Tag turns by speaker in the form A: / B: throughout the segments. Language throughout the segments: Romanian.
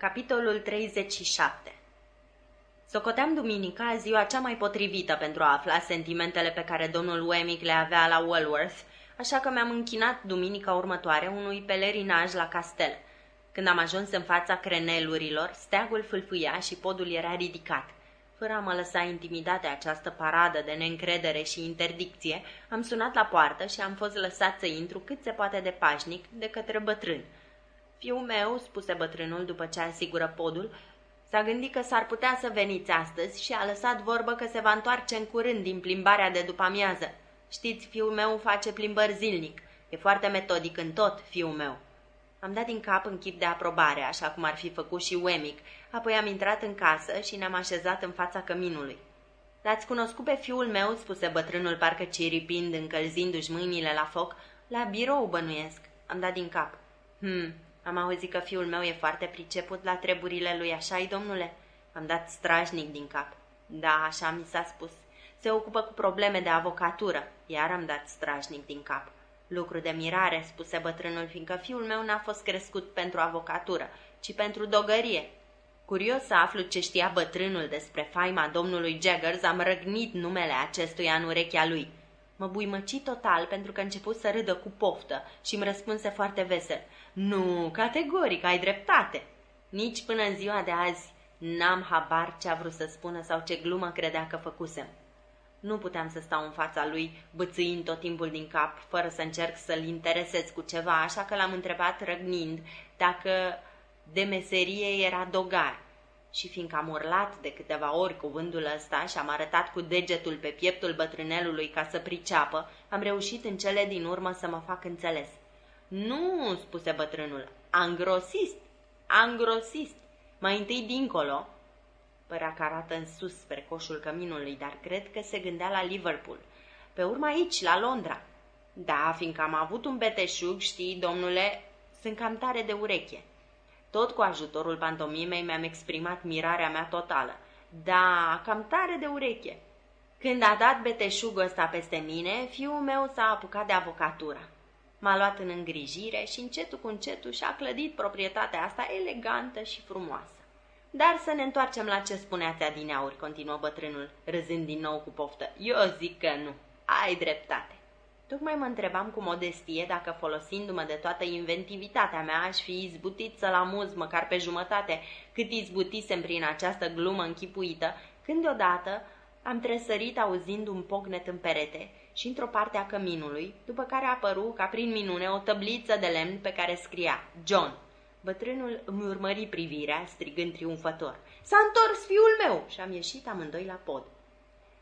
A: Capitolul 37 Socoteam duminica ziua cea mai potrivită pentru a afla sentimentele pe care domnul Wemmick le avea la Walworth, așa că mi-am închinat duminica următoare unui pelerinaj la castel. Când am ajuns în fața crenelurilor, steagul fâlfâia și podul era ridicat. Fără a mă lăsa intimidat de această paradă de neîncredere și interdicție, am sunat la poartă și am fost lăsat să intru cât se poate de pașnic de către bătrân. Fiul meu, spuse bătrânul după ce asigură podul, s-a gândit că s-ar putea să veniți astăzi și a lăsat vorbă că se va întoarce în curând din plimbarea de după amiază. Știți, fiul meu face plimbări zilnic. E foarte metodic în tot, fiul meu. Am dat din cap în chip de aprobare, așa cum ar fi făcut și Wemic, apoi am intrat în casă și ne-am așezat în fața căminului. L-ați cunoscut pe fiul meu?" spuse bătrânul parcă ciripind, încălzindu-și mâinile la foc. La birou bănuiesc." Am dat din cap. Hmm, am auzit că fiul meu e foarte priceput la treburile lui, așa-i, domnule?" Am dat strajnic din cap. Da, așa mi s-a spus. Se ocupă cu probleme de avocatură. Iar am dat strajnic din cap. Lucru de mirare, spuse bătrânul, fiindcă fiul meu n-a fost crescut pentru avocatură, ci pentru dogărie. Curios să aflu ce știa bătrânul despre faima domnului Jaggers, am răgnit numele acestuia în urechea lui. Mă buimăci total pentru că a început să râdă cu poftă și îmi răspunse foarte vesel. Nu, categoric, ai dreptate. Nici până în ziua de azi n-am habar ce a vrut să spună sau ce glumă credea că făcusem. Nu puteam să stau în fața lui, bățâind tot timpul din cap, fără să încerc să-l interesez cu ceva, așa că l-am întrebat răgnind dacă de meserie era dogar. Și fiindcă am urlat de câteva ori cuvântul ăsta și am arătat cu degetul pe pieptul bătrânelului ca să priceapă, am reușit în cele din urmă să mă fac înțeles. Nu, spuse bătrânul, angrosist, angrosist. Mai întâi dincolo, părea că arată în sus spre coșul căminului, dar cred că se gândea la Liverpool. Pe urmă aici, la Londra. Da, fiindcă am avut un beteșug, știi, domnule, sunt cam tare de ureche. Tot cu ajutorul pantomimei mi-am exprimat mirarea mea totală. Da, cam tare de ureche. Când a dat beteșugul ăsta peste mine, fiul meu s-a apucat de avocatura. M-a luat în îngrijire și încetul cu încetul și-a clădit proprietatea asta elegantă și frumoasă. Dar să ne întoarcem la ce spuneați adineauri, continuă bătrânul, râzând din nou cu poftă. Eu zic că nu. Ai dreptate. Tocmai mă întrebam cu modestie dacă folosindu-mă de toată inventivitatea mea aș fi izbutit să-l amuz măcar pe jumătate cât izbutisem prin această glumă închipuită, când deodată am tresărit auzind un pocnet în perete și într-o parte a căminului, după care a apărut ca prin minune o tăbliță de lemn pe care scria John. Bătrânul îmi urmări privirea, strigând triumfător. S-a întors fiul meu! Și am ieșit amândoi la pod.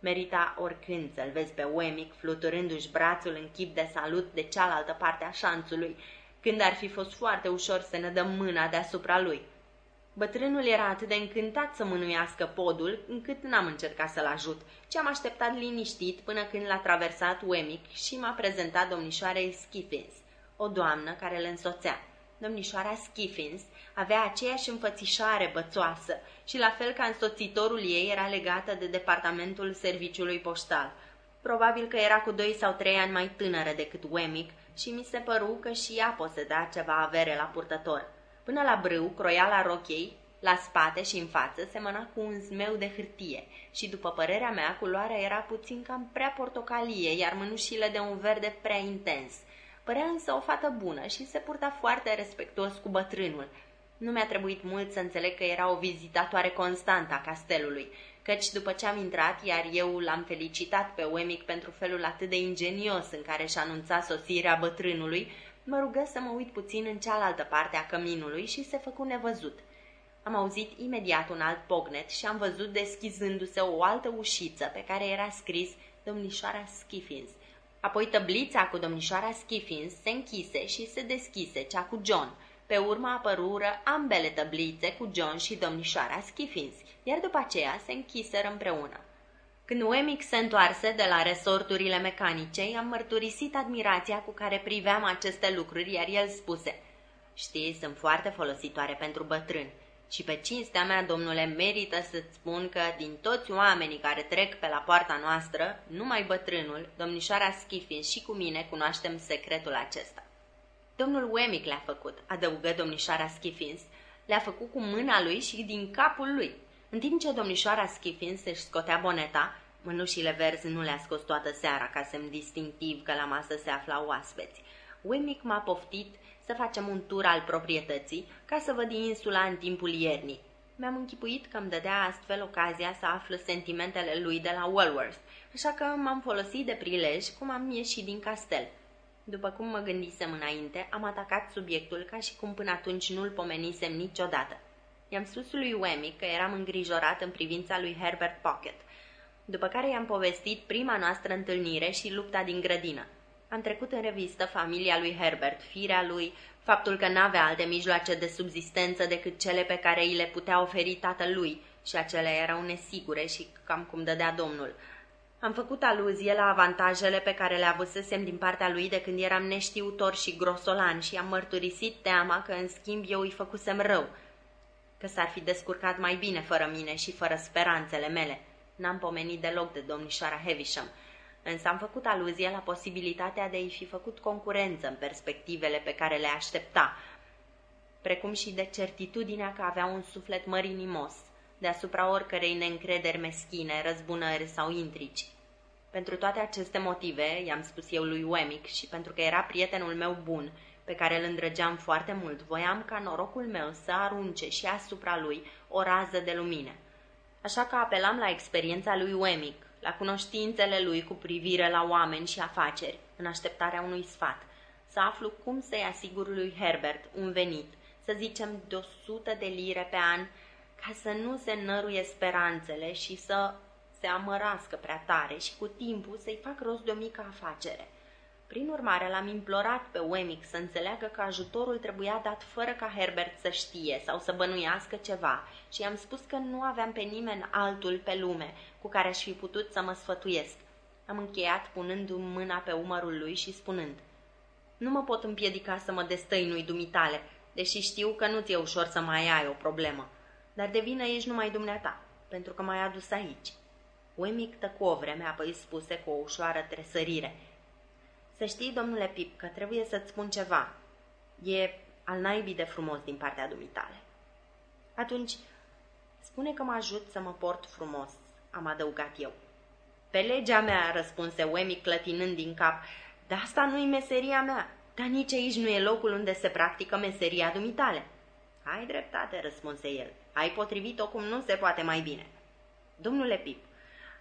A: Merita oricând să-l vezi pe Wemmick fluturându-și brațul în chip de salut de cealaltă parte a șanțului, când ar fi fost foarte ușor să ne dăm mâna deasupra lui. Bătrânul era atât de încântat să mânuiască podul, încât n-am încercat să-l ajut, ci am așteptat liniștit până când l-a traversat Wemmick și m-a prezentat domnișoarei Skiffins, o doamnă care îl însoțea. Domnișoara Skiffins avea aceeași înfățișare bățoasă și la fel ca însoțitorul ei era legată de departamentul serviciului poștal. Probabil că era cu doi sau trei ani mai tânără decât Wemmick și mi se păru că și ea poseda ceva avere la purtător. Până la brâu, croiala rochei, la spate și în față, semăna cu un zmeu de hârtie și, după părerea mea, culoarea era puțin cam prea portocalie, iar mânușile de un verde prea intens. Părea însă o fată bună și se purta foarte respectuos cu bătrânul. Nu mi-a trebuit mult să înțeleg că era o vizitatoare constantă a castelului, căci după ce am intrat, iar eu l-am felicitat pe Wemmick pentru felul atât de ingenios în care și anunța sosirea bătrânului, mă rugă să mă uit puțin în cealaltă parte a căminului și se făcu nevăzut. Am auzit imediat un alt pognet și am văzut deschizându-se o altă ușiță pe care era scris domnișoara Skiffins. Apoi tăblița cu domnișoara Skiffins se închise și se deschise cea cu John. Pe urmă apărură ambele tăblițe cu John și domnișoara Skiffins, iar după aceea se închiseră împreună. Când Wemmick se întoarse de la resorturile mecanice, i-am mărturisit admirația cu care priveam aceste lucruri, iar el spuse, Știi, sunt foarte folositoare pentru bătrâni. Și pe cinstea mea, domnule, merită să-ți spun că din toți oamenii care trec pe la poarta noastră, numai bătrânul, domnișoara Schiffin și cu mine cunoaștem secretul acesta. Domnul Wemmick le-a făcut, adăugă domnișoara Schiffins, le-a făcut cu mâna lui și din capul lui. În timp ce domnișoara Schiffins își scotea boneta, mânușile verzi nu le-a scos toată seara ca semn distinctiv că la masă se aflau oaspeți. Wemmick m-a poftit să facem un tur al proprietății ca să văd insula în timpul iernii. Mi-am închipuit că îmi dădea astfel ocazia să aflu sentimentele lui de la Walworth, așa că m-am folosit de prilej cum am ieșit din castel. După cum mă gândisem înainte, am atacat subiectul ca și cum până atunci nu-l pomenisem niciodată. I-am spus lui Wemmy că eram îngrijorat în privința lui Herbert Pocket, după care i-am povestit prima noastră întâlnire și lupta din grădină. Am trecut în revistă familia lui Herbert, firea lui, faptul că n-avea alte mijloace de subzistență decât cele pe care îi le putea oferi tatăl lui și acelea erau nesigure și cam cum dădea domnul. Am făcut aluzie la avantajele pe care le avusesem din partea lui de când eram neștiutor și grosolan și am mărturisit teama că în schimb eu îi făcusem rău, că s-ar fi descurcat mai bine fără mine și fără speranțele mele. N-am pomenit deloc de domnișoara Heavisham, însă am făcut aluzie la posibilitatea de a-i fi făcut concurență în perspectivele pe care le aștepta, precum și de certitudinea că avea un suflet mărinimos, deasupra oricărei neîncrederi meschine, răzbunări sau intrici. Pentru toate aceste motive, i-am spus eu lui Wemmick și pentru că era prietenul meu bun, pe care îl îndrăgeam foarte mult, voiam ca norocul meu să arunce și asupra lui o rază de lumină. Așa că apelam la experiența lui Wemmick, la cunoștințele lui cu privire la oameni și afaceri, în așteptarea unui sfat, să aflu cum să-i asigur lui Herbert un venit, să zicem de o sută de lire pe an, ca să nu se năruie speranțele și să se amărască prea tare și cu timpul să-i fac rost de o mică afacere. Prin urmare, l-am implorat pe Wemmick să înțeleagă că ajutorul trebuia dat fără ca Herbert să știe sau să bănuiască ceva și i-am spus că nu aveam pe nimeni altul pe lume cu care aș fi putut să mă sfătuiesc. Am încheiat punându-mi mâna pe umărul lui și spunând Nu mă pot împiedica să mă destăinui dumitale, deși știu că nu ți-e ușor să mai ai o problemă. Dar de vină ești numai dumneata, pentru că m-ai adus aici. Wemmick tăcu o vreme, apoi spuse cu o ușoară tresărire. Să știi, domnule Pip, că trebuie să-ți spun ceva. E al naibii de frumos din partea dumitale. Atunci, spune că mă ajut să mă port frumos, am adăugat eu. Pe legea mea, răspunse Wemmick clătinând din cap, dar asta nu-i meseria mea, dar nici aici nu e locul unde se practică meseria dumitale. Ai dreptate, răspunse el. Ai potrivit-o cum nu se poate mai bine. Domnule Pip,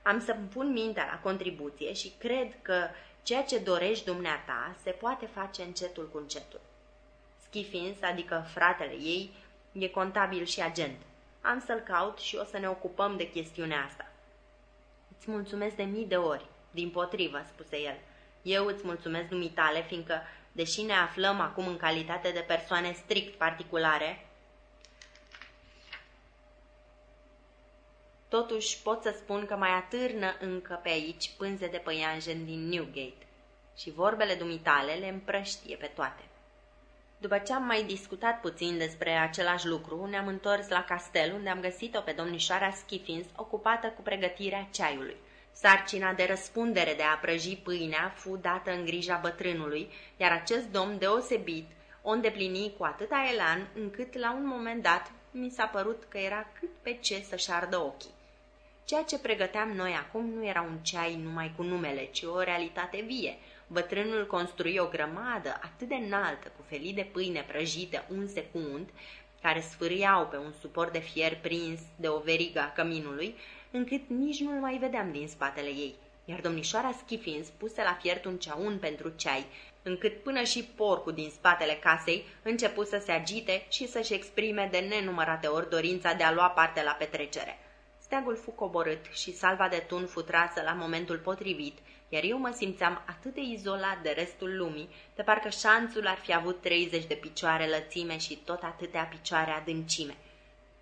A: am să-mi pun mintea la contribuție și cred că ceea ce dorești dumneata se poate face încetul cu încetul. Schiffins, adică fratele ei, e contabil și agent. Am să-l caut și o să ne ocupăm de chestiunea asta. Îți mulțumesc de mii de ori, din potrivă, spuse el. Eu îți mulțumesc dumitale, fiindcă, deși ne aflăm acum în calitate de persoane strict particulare, Totuși pot să spun că mai atârnă încă pe aici pânze de păianjen din Newgate și vorbele dumitale le împrăștie pe toate. După ce am mai discutat puțin despre același lucru, ne-am întors la castel, unde am găsit-o pe domnișoara Skiffins ocupată cu pregătirea ceaiului. Sarcina de răspundere de a prăji pâinea fu dată în grija bătrânului, iar acest domn deosebit o îndeplini cu atâta elan, încât la un moment dat mi s-a părut că era cât pe ce să-și ardă ochii. Ceea ce pregăteam noi acum nu era un ceai numai cu numele, ci o realitate vie. Bătrânul construi o grămadă atât de înaltă, cu felii de pâine prăjite unse cu unt, care sfâriau pe un suport de fier prins de o verigă a căminului, încât nici nu-l mai vedeam din spatele ei. Iar domnișoara Schiffins puse la fiert un ceaun pentru ceai, încât până și porcul din spatele casei începu să se agite și să-și exprime de nenumărate ori dorința de a lua parte la petrecere. Steagul fu coborât și salva de tun fu trasă la momentul potrivit, iar eu mă simțeam atât de izolat de restul lumii, de parcă șanțul ar fi avut 30 de picioare lățime și tot atâtea picioare adâncime.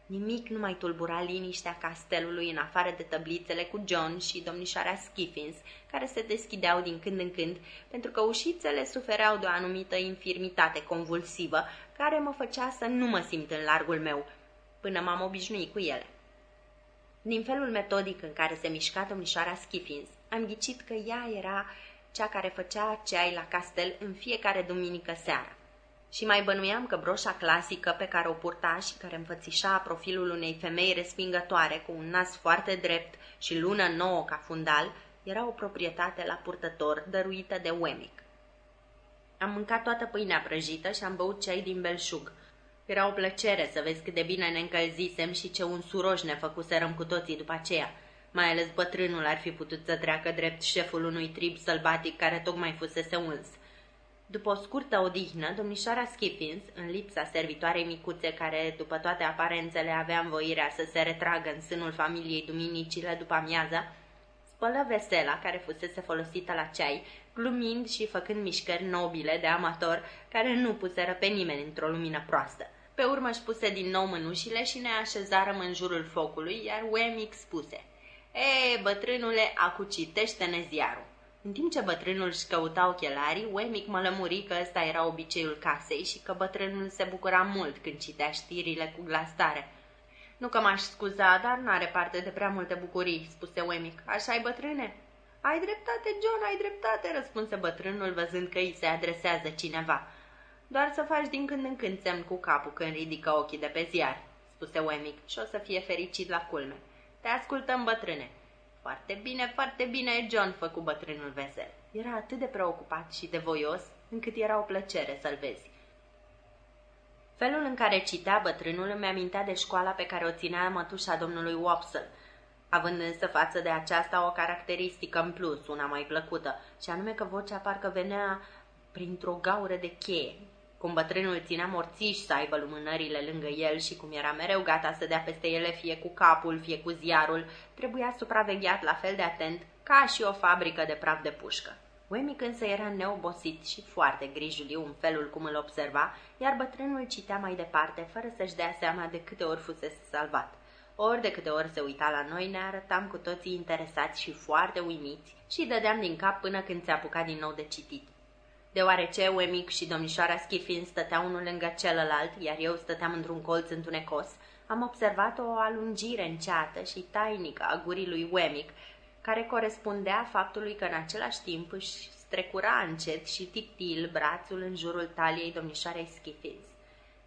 A: Nimic nu mai tulbura liniștea castelului în afară de tăblițele cu John și domnișoara Skiffins, care se deschideau din când în când, pentru că ușițele sufereau de o anumită infirmitate convulsivă, care mă făcea să nu mă simt în largul meu, până m-am obișnuit cu ele. Din felul metodic în care se mișca domnișoara Skiffins, am ghicit că ea era cea care făcea ceai la castel în fiecare duminică seara. Și mai bănuiam că broșa clasică pe care o purta și care înfățișa profilul unei femei respingătoare cu un nas foarte drept și lună nouă ca fundal, era o proprietate la purtător dăruită de Wemmick. Am mâncat toată pâinea prăjită și am băut ceai din belșug. Era o plăcere să vezi cât de bine ne încălzisem și ce un suroj ne făcuserăm cu toții după aceea. Mai ales bătrânul ar fi putut să treacă drept șeful unui trib sălbatic care tocmai fusese uns. După o scurtă odihnă, domnișoara Skippins, în lipsa servitoarei micuțe care, după toate aparențele, avea învoirea să se retragă în sânul familiei duminicile după amiaza, spălă vesela care fusese folosită la ceai, glumind și făcând mișcări nobile de amator care nu puseră pe nimeni într-o lumină proastă. Pe urmă își puse din nou mânușile și ne așezarăm în jurul focului, iar Wemmick spuse E, bătrânule, acu citește-ne ziarul. În timp ce bătrânul își căuta ochelarii, Wemmick mă lămuri că ăsta era obiceiul casei și că bătrânul se bucura mult când citea știrile cu glas tare. Nu că m-aș scuza, dar n-are parte de prea multe bucurii, spuse Wemmick. Așa-i bătrâne? Ai dreptate, John, ai dreptate, răspunse bătrânul văzând că îi se adresează cineva. Doar să faci din când în când semn cu capul când ridică ochii de pe ziar, spuse Wemmick, și o să fie fericit la culme. Te ascultăm, bătrâne. Foarte bine, foarte bine, John, făcu bătrânul vesel. Era atât de preocupat și de voios, încât era o plăcere să-l vezi. Felul în care citea bătrânul îmi amintea de școala pe care o ținea mătușa domnului Wopsle, având însă față de aceasta o caracteristică în plus, una mai plăcută, și anume că vocea parcă venea printr-o gaură de cheie. Cum bătrânul ținea morțiș să aibă lumânările lângă el și cum era mereu gata să dea peste ele fie cu capul, fie cu ziarul, trebuia supravegheat la fel de atent ca și o fabrică de praf de pușcă. Wemmick însă era neobosit și foarte grijuliu în felul cum îl observa, iar bătrânul citea mai departe, fără să-și dea seama de câte ori fusese salvat. Ori de câte ori se uita la noi, ne arătam cu toții interesați și foarte uimiți și dădeam din cap până când se apuca din nou de citit. Deoarece Wemmick și domnișoara Schiffin stăteau unul lângă celălalt, iar eu stăteam într-un colț întunecos, am observat o alungire înceată și tainică a gurii lui Wemmick, care corespundea faptului că în același timp își strecura încet și tiptil brațul în jurul taliei domnișoarei Schiffins.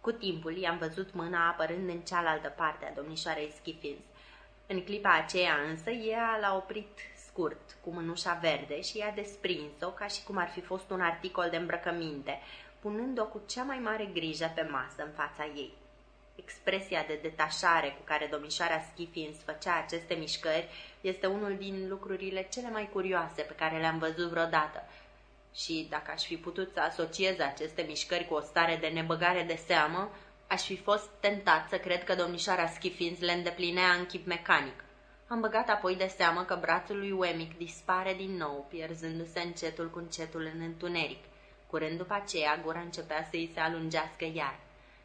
A: Cu timpul i-am văzut mâna apărând în cealaltă parte a domnișoarei Schiffins. În clipa aceea însă ea l-a oprit scurt, cu mânușa verde și i-a desprins-o ca și cum ar fi fost un articol de îmbrăcăminte, punând-o cu cea mai mare grijă pe masă în fața ei. Expresia de detașare cu care domnișoara Schiffins făcea aceste mișcări este unul din lucrurile cele mai curioase pe care le-am văzut vreodată. Și dacă aș fi putut să asociez aceste mișcări cu o stare de nebăgare de seamă, aș fi fost tentat să cred că domnișoara Schiffins le îndeplinea în chip mecanic. Am băgat apoi de seamă că brațul lui Wemmick dispare din nou, pierzându-se încetul cu încetul în întuneric. Curând după aceea, gura începea să îi se alungească iar.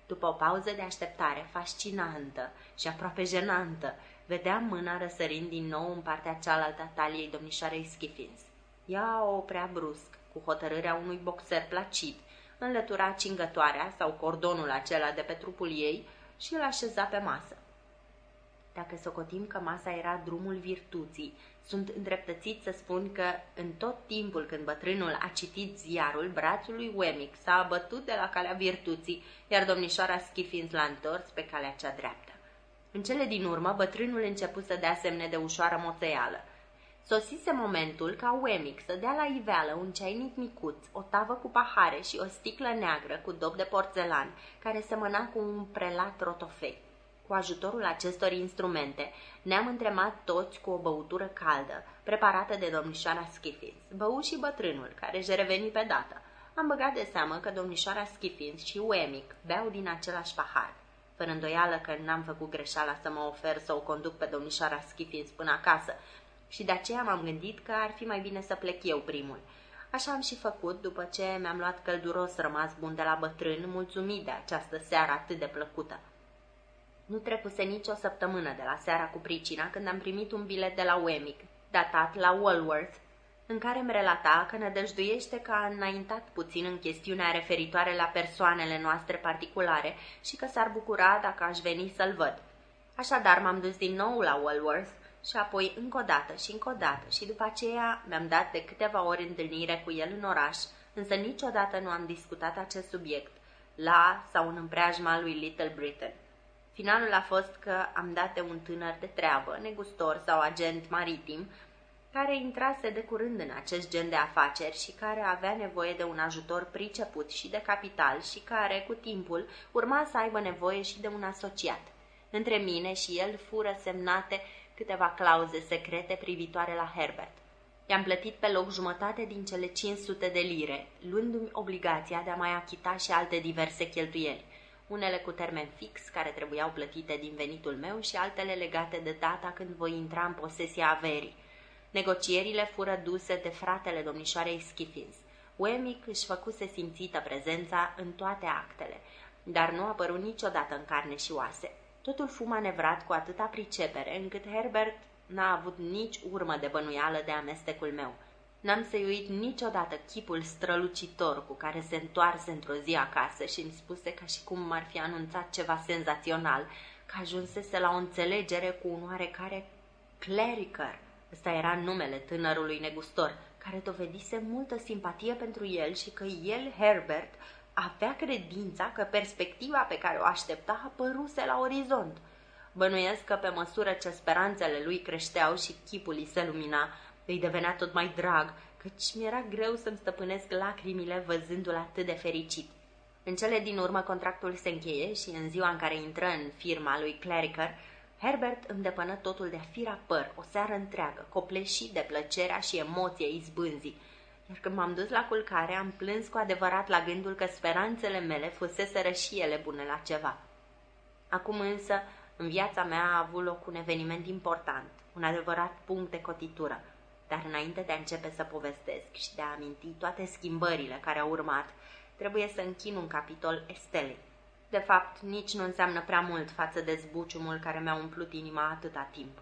A: După o pauză de așteptare fascinantă și aproape jenantă, vedeam mâna răsărind din nou în partea cealaltă a taliei domnișoarei Schiffins. Ea o oprea brusc, cu hotărârea unui boxer placid, înlătura cingătoarea sau cordonul acela de pe trupul ei și îl așeza pe masă. Dacă socotim că masa era drumul virtuții, sunt îndreptățit să spun că în tot timpul când bătrânul a citit ziarul, brațul lui Wemmick s-a abătut de la calea virtuții, iar domnișoara Schiffins l-a întors pe calea cea dreaptă. În cele din urmă, bătrânul început să dea semne de ușoară moțeială. Sosise momentul ca Wemmick să dea la iveală un ceainic micuț, o tavă cu pahare și o sticlă neagră cu dop de porțelan, care semăna cu un prelat rotofei. Cu ajutorul acestor instrumente, ne-am întremat toți cu o băutură caldă, preparată de domnișoara Schiffins, bău și bătrânul, care își reveni pe dată. Am băgat de seamă că domnișoara Schiffins și Wemmick beau din același pahar. Fără îndoială că n-am făcut greșeala să mă ofer să o conduc pe domnișoara Schiffins până acasă și de aceea m-am gândit că ar fi mai bine să plec eu primul. Așa am și făcut după ce mi-am luat călduros rămas bun de la bătrân, mulțumit de această seară atât de plăcută. Nu trecuse nici o săptămână de la seara cu pricina când am primit un bilet de la Wemmick, datat la Walworth, în care îmi relata că nădăjduiește că a înaintat puțin în chestiunea referitoare la persoanele noastre particulare și că s-ar bucura dacă aș veni să-l văd. Așadar m-am dus din nou la Walworth și apoi încă o dată și încă o dată și după aceea mi-am dat de câteva ori întâlnire cu el în oraș, însă niciodată nu am discutat acest subiect la sau în împreajma lui Little Britain. Finalul a fost că am dat de un tânăr de treabă, negustor sau agent maritim, care intrase de curând în acest gen de afaceri și care avea nevoie de un ajutor priceput și de capital și care, cu timpul, urma să aibă nevoie și de un asociat. Între mine și el fură semnate câteva clauze secrete privitoare la Herbert. I-am plătit pe loc jumătate din cele 500 de lire, luându-mi obligația de a mai achita și alte diverse cheltuieli, unele cu termen fix care trebuiau plătite din venitul meu și altele legate de data când voi intra în posesia averii. Negocierile fură duse de fratele domnișoarei Skiffins. Wemmick își făcuse simțită prezența în toate actele, dar nu a apărut niciodată în carne și oase. Totul fu manevrat cu atâta pricepere, încât Herbert n-a avut nici urmă de bănuială de amestecul meu. N-am să-i uit niciodată chipul strălucitor cu care se întoarse într-o zi acasă și îmi spuse ca și cum m-ar fi anunțat ceva senzațional, că ajunsese la o înțelegere cu un oarecare clericer. Ăsta era numele tânărului negustor, care dovedise multă simpatie pentru el și că el, Herbert, avea credința că perspectiva pe care o aștepta apăruse la orizont. Bănuiesc că pe măsură ce speranțele lui creșteau și chipul îi se lumina, îi devenea tot mai drag, căci mi-era greu să-mi stăpânesc lacrimile văzându-l atât de fericit. În cele din urmă contractul se încheie și în ziua în care intră în firma lui Cleriker, Herbert îmi depănă totul de fira păr, o seară întreagă, copleșit de plăcerea și emoție izbânzii, iar când m-am dus la culcare, am plâns cu adevărat la gândul că speranțele mele fuseseră și ele bune la ceva. Acum însă, în viața mea a avut loc un eveniment important, un adevărat punct de cotitură, dar înainte de a începe să povestesc și de a aminti toate schimbările care au urmat, trebuie să închin un capitol Estelei. De fapt, nici nu înseamnă prea mult față de zbuciumul care mi-a umplut inima atâta timp.